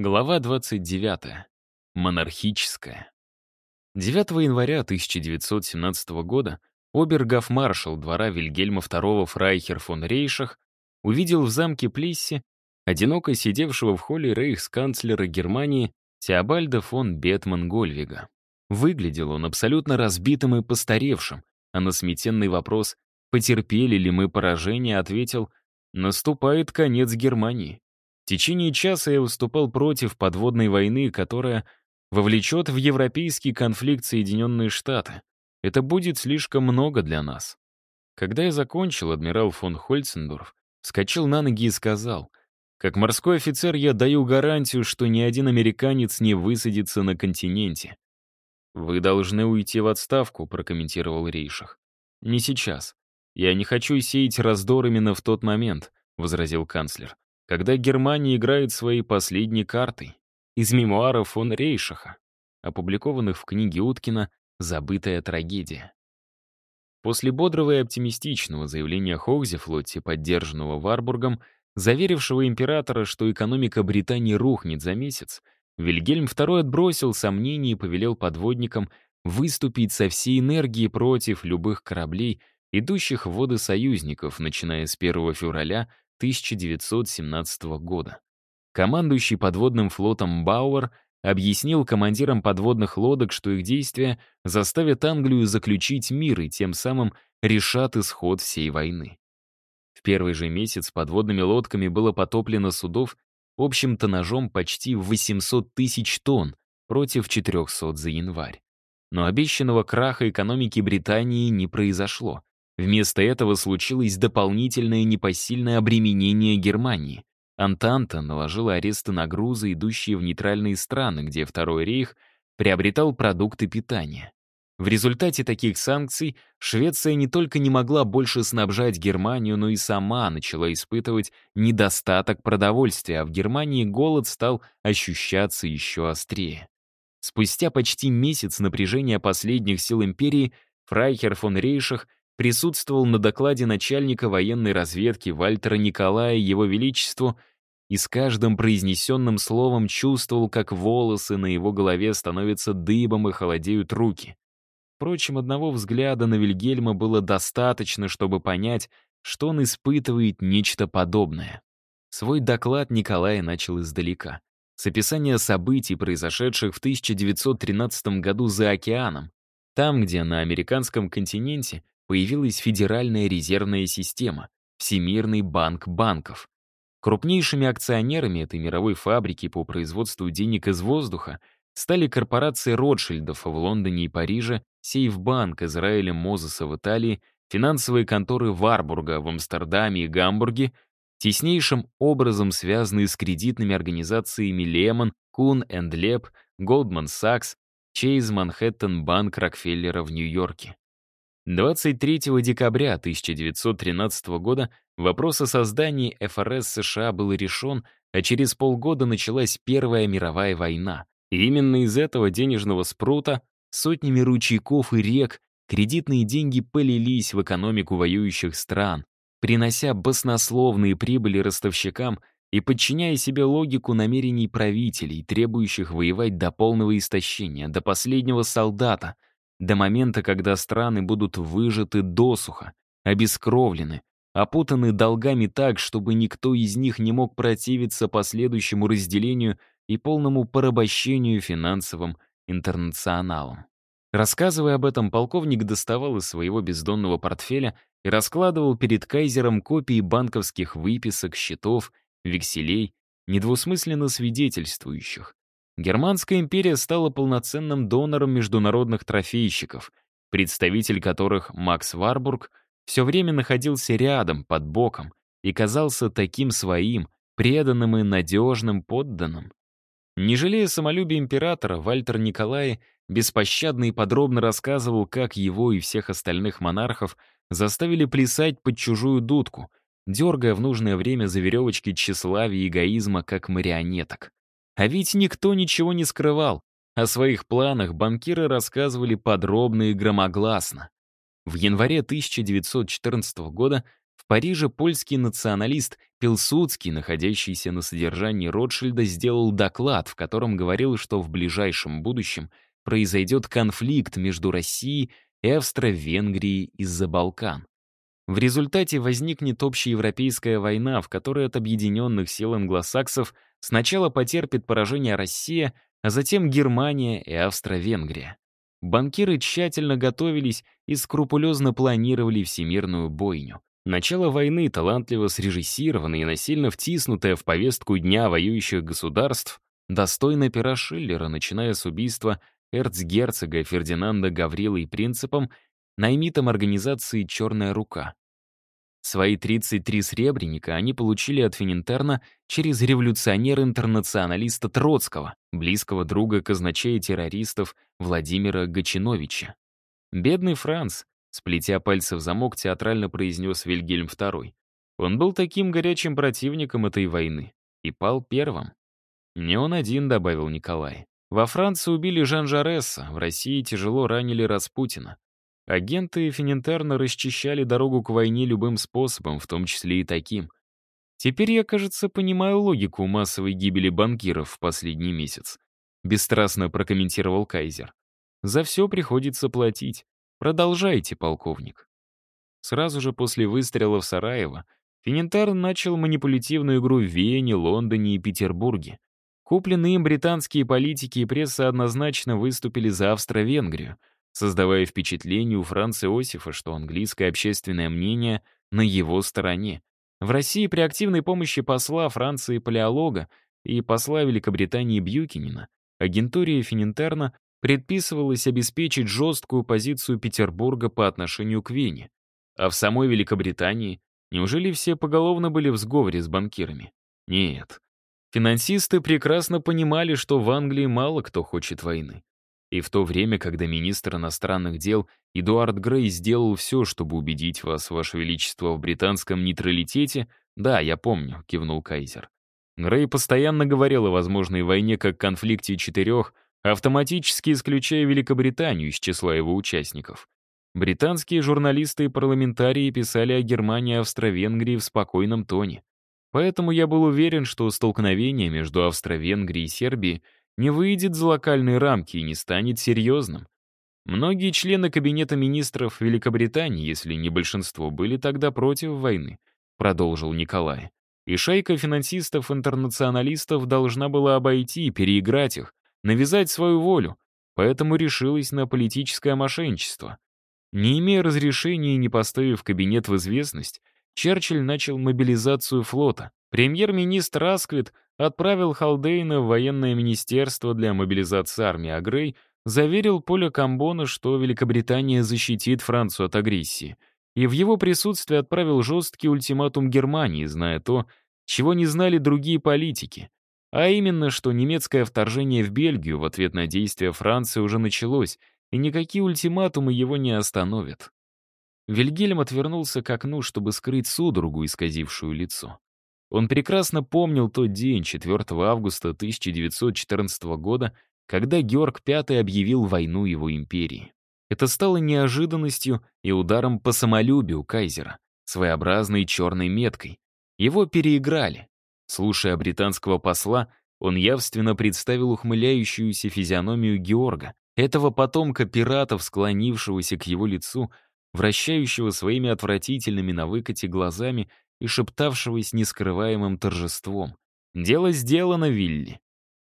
Глава 29. Монархическая. 9 января 1917 года обергофмаршал двора Вильгельма II Фрайхер фон Рейшах увидел в замке Плессе одиноко сидевшего в холле рейхсканцлера Германии Теобальда фон Бетман Гольвига. Выглядел он абсолютно разбитым и постаревшим, а на сметенный вопрос «Потерпели ли мы поражение?» ответил «Наступает конец Германии». В течение часа я выступал против подводной войны, которая вовлечет в европейский конфликт Соединенные Штаты. Это будет слишком много для нас. Когда я закончил, адмирал фон Хольцендорф вскочил на ноги и сказал, «Как морской офицер я даю гарантию, что ни один американец не высадится на континенте». «Вы должны уйти в отставку», — прокомментировал Рейшах. «Не сейчас. Я не хочу сеять раздор именно в тот момент», — возразил канцлер когда Германия играет своей последней картой. Из мемуаров фон Рейшаха, опубликованных в книге Уткина «Забытая трагедия». После бодрого и оптимистичного заявления Хогзефлотти, поддержанного Варбургом, заверившего императора, что экономика Британии рухнет за месяц, Вильгельм II отбросил сомнения и повелел подводникам выступить со всей энергией против любых кораблей, идущих в воды союзников, начиная с 1 февраля 1917 года. Командующий подводным флотом Бауэр объяснил командирам подводных лодок, что их действия заставят Англию заключить мир и тем самым решат исход всей войны. В первый же месяц подводными лодками было потоплено судов общим тоннажом почти в 800 тысяч тонн против 400 за январь. Но обещанного краха экономики Британии не произошло. Вместо этого случилось дополнительное непосильное обременение Германии. Антанта наложила аресты на грузы, идущие в нейтральные страны, где Второй рейх приобретал продукты питания. В результате таких санкций Швеция не только не могла больше снабжать Германию, но и сама начала испытывать недостаток продовольствия, а в Германии голод стал ощущаться еще острее. Спустя почти месяц напряжения последних сил империи Фрайхер фон Рейшах присутствовал на докладе начальника военной разведки Вальтера Николая Его Величеству и с каждым произнесенным словом чувствовал, как волосы на его голове становятся дыбом и холодеют руки. Впрочем, одного взгляда на Вильгельма было достаточно, чтобы понять, что он испытывает нечто подобное. Свой доклад Николай начал издалека, с описания событий, произошедших в 1913 году за океаном, там, где на американском континенте появилась Федеральная резервная система, Всемирный банк банков. Крупнейшими акционерами этой мировой фабрики по производству денег из воздуха стали корпорации Ротшильдов в Лондоне и Париже, Сейфбанк Израиля Мозеса в Италии, финансовые конторы Варбурга в Амстердаме и Гамбурге, теснейшим образом связанные с кредитными организациями Лемон, Кун энд Леп, Goldman Sachs, Чейз Манхэттен Банк Рокфеллера в Нью-Йорке. 23 декабря 1913 года вопрос о создании ФРС США был решен, а через полгода началась Первая мировая война. И именно из этого денежного спрута сотнями ручейков и рек кредитные деньги полились в экономику воюющих стран, принося баснословные прибыли ростовщикам и подчиняя себе логику намерений правителей, требующих воевать до полного истощения, до последнего солдата — до момента, когда страны будут выжаты досуха, обескровлены, опутаны долгами так, чтобы никто из них не мог противиться последующему разделению и полному порабощению финансовым интернационалом. Рассказывая об этом, полковник доставал из своего бездонного портфеля и раскладывал перед кайзером копии банковских выписок, счетов, векселей, недвусмысленно свидетельствующих, Германская империя стала полноценным донором международных трофейщиков, представитель которых Макс Варбург все время находился рядом, под боком, и казался таким своим, преданным и надежным подданным. Не жалея самолюбия императора, Вальтер Николай беспощадно и подробно рассказывал, как его и всех остальных монархов заставили плясать под чужую дудку, дергая в нужное время за веревочки тщеславия и эгоизма, как марионеток. А ведь никто ничего не скрывал. О своих планах банкиры рассказывали подробно и громогласно. В январе 1914 года в Париже польский националист Пилсудский, находящийся на содержании Ротшильда, сделал доклад, в котором говорил, что в ближайшем будущем произойдет конфликт между Россией и Австро-Венгрией из-за Балкан. В результате возникнет общеевропейская война, в которой от объединенных сил англосаксов сначала потерпит поражение Россия, а затем Германия и Австро-Венгрия. Банкиры тщательно готовились и скрупулезно планировали всемирную бойню. Начало войны, талантливо срежиссированное и насильно втиснутое в повестку дня воюющих государств, достойно пера Шиллера, начиная с убийства эрцгерцога Фердинанда Гаврилой принципом, наймитом организации «Черная рука». Свои 33 сребреника они получили от Фининтерна через революционера-интернационалиста Троцкого, близкого друга казначея террористов Владимира Гачиновича. Бедный Франц, Сплетя пальцы в замок, театрально произнес Вильгельм II. Он был таким горячим противником этой войны. И пал первым. «Не он один», — добавил Николай. «Во Франции убили Жан Жареса, в России тяжело ранили Распутина. Агенты Фининтерна расчищали дорогу к войне любым способом, в том числе и таким. Теперь я, кажется, понимаю логику массовой гибели банкиров в последний месяц», — бесстрастно прокомментировал Кайзер. «За все приходится платить. Продолжайте, полковник. Сразу же после выстрела в Сараево Финитар начал манипулятивную игру в Вене, Лондоне и Петербурге. Купленные им британские политики и пресса однозначно выступили за Австро-Венгрию, создавая впечатление у Франца Иосифа, что английское общественное мнение на его стороне. В России при активной помощи посла Франции Палеолога и посла Великобритании Бьюкинина агентуре Фининтерна предписывалось обеспечить жесткую позицию Петербурга по отношению к Вене. А в самой Великобритании неужели все поголовно были в сговоре с банкирами? Нет. Финансисты прекрасно понимали, что в Англии мало кто хочет войны. И в то время, когда министр иностранных дел Эдуард Грей сделал все, чтобы убедить вас, Ваше Величество, в британском нейтралитете, да, я помню, кивнул Кайзер. Грей постоянно говорил о возможной войне как конфликте четырех, автоматически исключая Великобританию из числа его участников. Британские журналисты и парламентарии писали о Германии и Австро-Венгрии в спокойном тоне. Поэтому я был уверен, что столкновение между Австро-Венгрией и Сербией не выйдет за локальные рамки и не станет серьезным. Многие члены Кабинета министров Великобритании, если не большинство, были тогда против войны, продолжил Николай. И шайка финансистов-интернационалистов должна была обойти и переиграть их, навязать свою волю, поэтому решилась на политическое мошенничество. Не имея разрешения и не поставив кабинет в известность, Черчилль начал мобилизацию флота. Премьер-министр Расквит отправил Халдейна в военное министерство для мобилизации армии, а заверил Поля Камбона, что Великобритания защитит Францию от агрессии, и в его присутствии отправил жесткий ультиматум Германии, зная то, чего не знали другие политики. А именно, что немецкое вторжение в Бельгию в ответ на действия Франции уже началось, и никакие ультиматумы его не остановят. Вильгельм отвернулся к окну, чтобы скрыть судорогу, исказившую лицо. Он прекрасно помнил тот день, 4 августа 1914 года, когда Георг V объявил войну его империи. Это стало неожиданностью и ударом по самолюбию кайзера, своеобразной черной меткой. Его переиграли, Слушая британского посла, он явственно представил ухмыляющуюся физиономию Георга, этого потомка пиратов, склонившегося к его лицу, вращающего своими отвратительными на выкате глазами и шептавшего с нескрываемым торжеством. «Дело сделано, Вилли.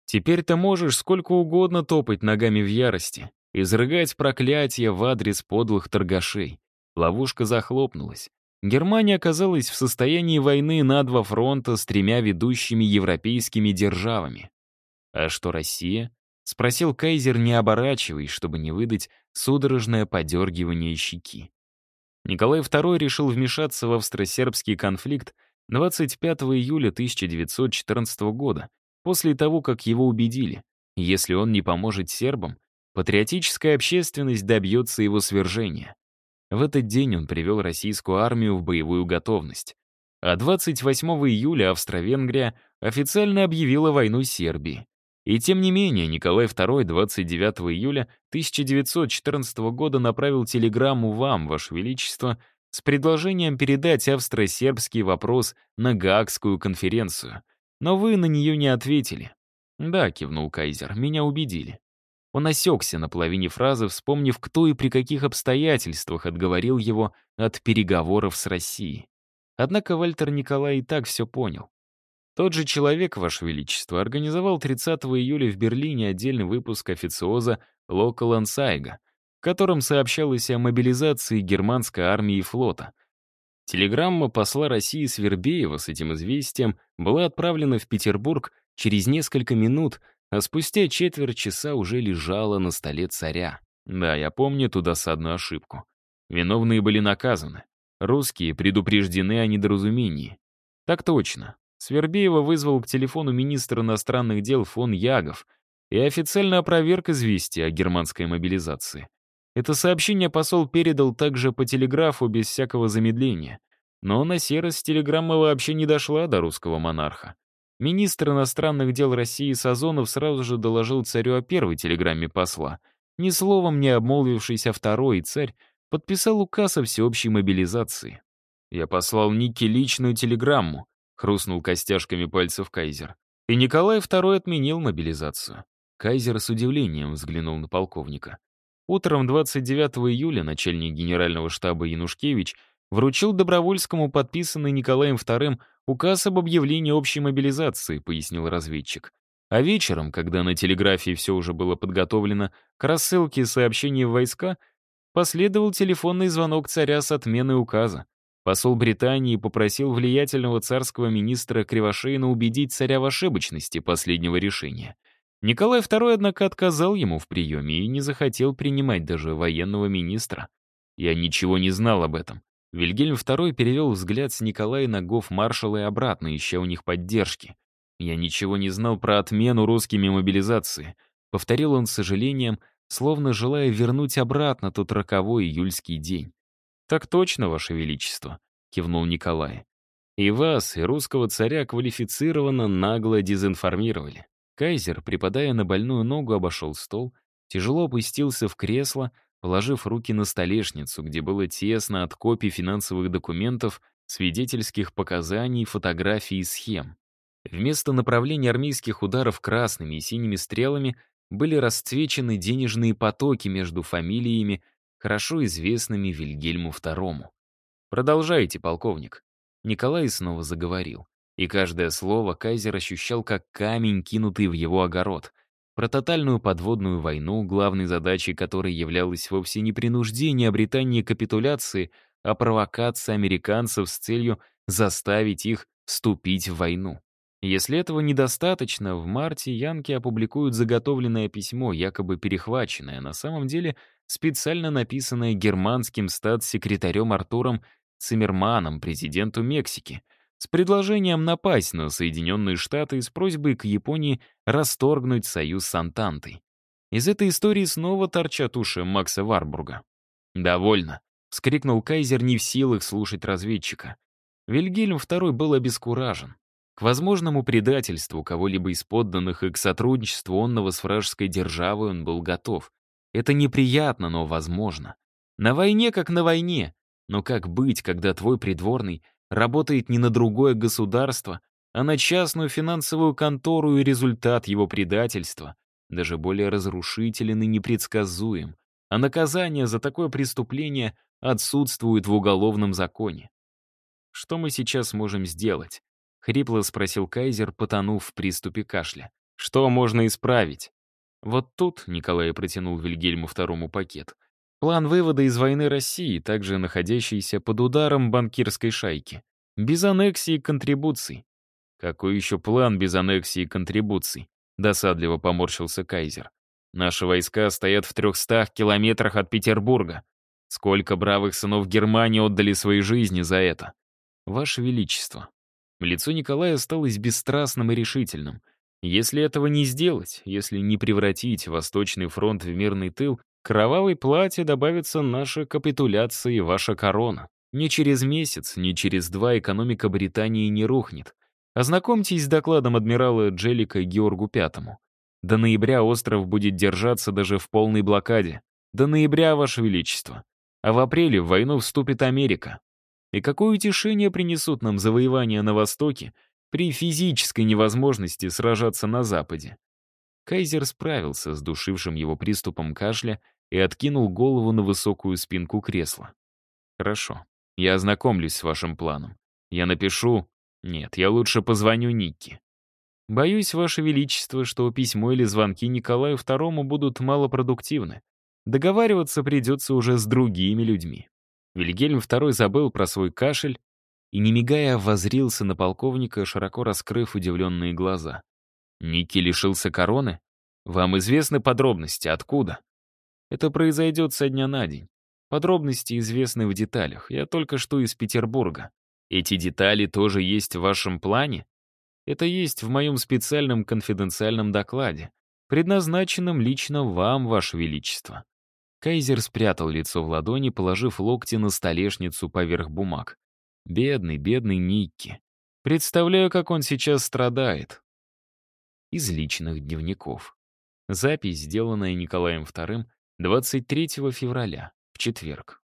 Теперь ты можешь сколько угодно топать ногами в ярости, изрыгать проклятия в адрес подлых торгашей». Ловушка захлопнулась. Германия оказалась в состоянии войны на два фронта с тремя ведущими европейскими державами. «А что Россия?» — спросил Кайзер, не оборачиваясь, чтобы не выдать судорожное подергивание щеки. Николай II решил вмешаться в австро-сербский конфликт 25 июля 1914 года, после того, как его убедили, если он не поможет сербам, патриотическая общественность добьется его свержения. В этот день он привел российскую армию в боевую готовность. А 28 июля Австро-Венгрия официально объявила войну Сербии. И тем не менее Николай II 29 июля 1914 года направил телеграмму вам, Ваше Величество, с предложением передать австро-сербский вопрос на Гаагскую конференцию. Но вы на нее не ответили. «Да», — кивнул Кайзер, — «меня убедили». Он осекся на половине фразы, вспомнив, кто и при каких обстоятельствах отговорил его от переговоров с Россией. Однако Вальтер Николай и так все понял. Тот же человек, Ваше Величество, организовал 30 июля в Берлине отдельный выпуск официоза «Local Anzeiger», в котором сообщалось о мобилизации германской армии и флота. Телеграмма посла России Свербеева с этим известием была отправлена в Петербург через несколько минут, а спустя четверть часа уже лежала на столе царя. Да, я помню ту досадную ошибку. Виновные были наказаны. Русские предупреждены о недоразумении. Так точно. Свербеева вызвал к телефону министра иностранных дел фон Ягов и официально опроверг известие о германской мобилизации. Это сообщение посол передал также по телеграфу без всякого замедления. Но на раз телеграмма вообще не дошла до русского монарха. Министр иностранных дел России Сазонов сразу же доложил царю о первой телеграмме посла. Ни словом не обмолвившись о второй, царь подписал указ о всеобщей мобилизации. Я послал Нике личную телеграмму, хрустнул костяшками пальцев Кайзер. И Николай II отменил мобилизацию. Кайзер с удивлением взглянул на полковника. Утром 29 июля начальник генерального штаба Янушкевич вручил Добровольскому подписанный Николаем II указ об объявлении общей мобилизации, пояснил разведчик. А вечером, когда на телеграфии все уже было подготовлено к рассылке сообщений в войска, последовал телефонный звонок царя с отменой указа. Посол Британии попросил влиятельного царского министра Кривошеина убедить царя в ошибочности последнего решения. Николай II, однако, отказал ему в приеме и не захотел принимать даже военного министра. Я ничего не знал об этом. Вильгельм II перевел взгляд с Николая на гоф-маршала и обратно, ища у них поддержки. Я ничего не знал про отмену русскими мобилизации. Повторил он с сожалением, словно желая вернуть обратно тот роковой июльский день. «Так точно, Ваше Величество», — кивнул Николай. «И вас, и русского царя квалифицированно нагло дезинформировали». Кайзер, припадая на больную ногу, обошел стол, тяжело опустился в кресло, положив руки на столешницу, где было тесно от копий финансовых документов, свидетельских показаний, фотографий и схем. Вместо направления армейских ударов красными и синими стрелами были расцвечены денежные потоки между фамилиями, хорошо известными Вильгельму II. «Продолжайте, полковник». Николай снова заговорил. И каждое слово Кайзер ощущал как камень, кинутый в его огород. Про тотальную подводную войну, главной задачей которой являлось вовсе не принуждение Британии капитуляции, а провокация американцев с целью заставить их вступить в войну. Если этого недостаточно, в марте янки опубликуют заготовленное письмо, якобы перехваченное, на самом деле специально написанное германским статс-секретарем Артуром Циммерманом, президенту Мексики, с предложением напасть на Соединенные Штаты и с просьбой к Японии расторгнуть союз с Антантой. Из этой истории снова торчат уши Макса Варбурга. «Довольно», — вскрикнул Кайзер не в силах слушать разведчика. Вильгельм II был обескуражен. Возможному предательству кого-либо из подданных и к сотрудничеству онного с вражеской державой он был готов. Это неприятно, но возможно. На войне как на войне. Но как быть, когда твой придворный работает не на другое государство, а на частную финансовую контору и результат его предательства даже более разрушителен и непредсказуем, а наказание за такое преступление отсутствует в уголовном законе. Что мы сейчас можем сделать? — хрипло спросил Кайзер, потонув в приступе кашля. «Что можно исправить?» Вот тут Николай протянул Вильгельму второму пакет. План вывода из войны России, также находящийся под ударом банкирской шайки. Без аннексии и контрибуций. «Какой еще план без аннексии и контрибуций?» Досадливо поморщился Кайзер. «Наши войска стоят в трехстах километрах от Петербурга. Сколько бравых сынов Германии отдали свои жизни за это? Ваше Величество, Лицо Николая осталось бесстрастным и решительным. Если этого не сделать, если не превратить Восточный фронт в мирный тыл, кровавой плате добавится наша капитуляция и ваша корона. Ни через месяц, ни через два экономика Британии не рухнет. Ознакомьтесь с докладом адмирала Джелика Георгу Пятому. До ноября остров будет держаться даже в полной блокаде. До ноября, Ваше Величество. а в апреле в войну вступит Америка. И какое утешение принесут нам завоевания на Востоке при физической невозможности сражаться на Западе? Кайзер справился с душившим его приступом кашля и откинул голову на высокую спинку кресла. «Хорошо, я ознакомлюсь с вашим планом. Я напишу... Нет, я лучше позвоню Никке. Боюсь, Ваше Величество, что письмо или звонки Николаю II будут малопродуктивны. Договариваться придется уже с другими людьми». Вильгельм II забыл про свой кашель и, не мигая, возрился на полковника, широко раскрыв удивленные глаза. Ники лишился короны? Вам известны подробности, откуда? Это произойдет со дня на день. Подробности известны в деталях. Я только что из Петербурга. Эти детали тоже есть в вашем плане? Это есть в моем специальном конфиденциальном докладе, предназначенном лично вам, ваше величество. Кайзер спрятал лицо в ладони, положив локти на столешницу поверх бумаг. Бедный, бедный Никки. Представляю, как он сейчас страдает из личных дневников. Запись, сделанная Николаем II 23 февраля, в четверг.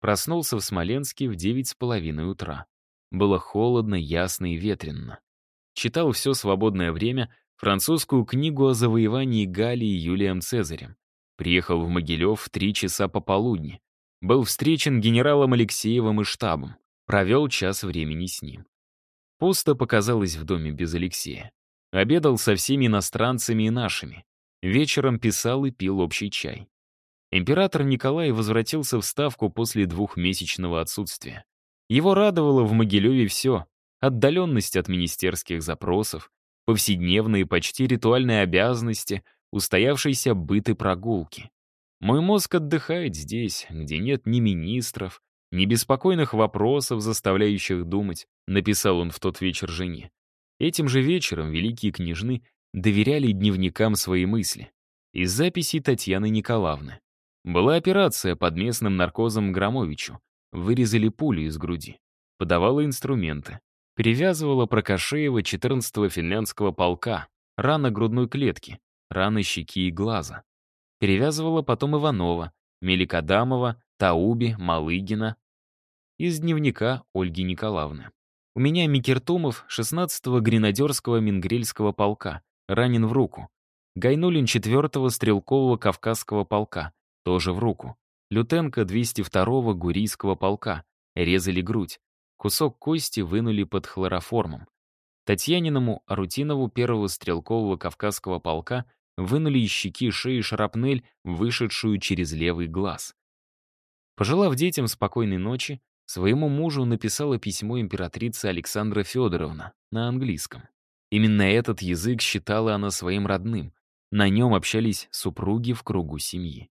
Проснулся в Смоленске в девять с половиной утра. Было холодно, ясно и ветрено. Читал все свободное время французскую книгу о завоевании Галлии Юлием Цезарем. Приехал в Могилев в три часа пополудни. Был встречен генералом Алексеевым и штабом. Провел час времени с ним. Пусто показалось в доме без Алексея. Обедал со всеми иностранцами и нашими. Вечером писал и пил общий чай. Император Николай возвратился в Ставку после двухмесячного отсутствия. Его радовало в Могилеве все — отдаленность от министерских запросов, повседневные почти ритуальные обязанности, устоявшиеся быт и прогулки. Мой мозг отдыхает здесь, где нет ни министров, ни беспокойных вопросов, заставляющих думать, написал он в тот вечер жене. Этим же вечером великие княжны доверяли дневникам свои мысли. Из записей Татьяны Николаевны. Была операция под местным наркозом Громовичу. Вырезали пулю из груди. Подавала инструменты. Перевязывала Прокошеева 14-го финляндского полка, рана грудной клетки, раны щеки и глаза. Перевязывала потом Иванова, Меликодамова, Тауби, Малыгина. Из дневника Ольги Николаевны. У меня Микертумов 16-го гренадерского Мингрельского полка, ранен в руку. Гайнулин 4-го стрелкового Кавказского полка, тоже в руку. Лютенко 202-го Гурийского полка, резали грудь. Кусок кости вынули под хлороформом. Татьяниному Арутинову первого стрелкового Кавказского полка вынули из щеки шеи шрапнель, вышедшую через левый глаз. Пожелав детям спокойной ночи, Своему мужу написала письмо императрица Александра Федоровна на английском. Именно этот язык считала она своим родным. На нем общались супруги в кругу семьи.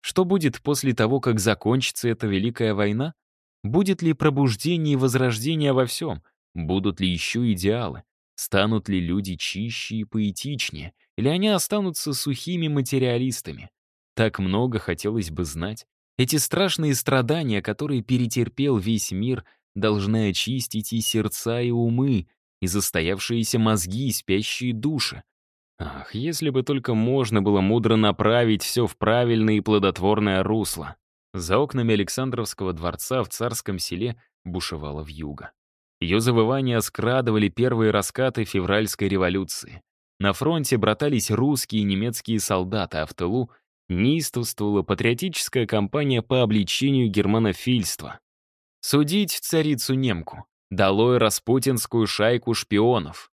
Что будет после того, как закончится эта Великая война? Будет ли пробуждение и возрождение во всем? Будут ли еще идеалы? Станут ли люди чище и поэтичнее? Или они останутся сухими материалистами? Так много хотелось бы знать. Эти страшные страдания, которые перетерпел весь мир, должны очистить и сердца, и умы, и застоявшиеся мозги, и спящие души. Ах, если бы только можно было мудро направить все в правильное и плодотворное русло. За окнами Александровского дворца в царском селе бушевала вьюга. Ее завывания скрадывали первые раскаты февральской революции. На фронте братались русские и немецкие солдаты, а в тылу неистовствовала патриотическая кампания по обличению германофильства. Судить царицу-немку, долой распутинскую шайку шпионов.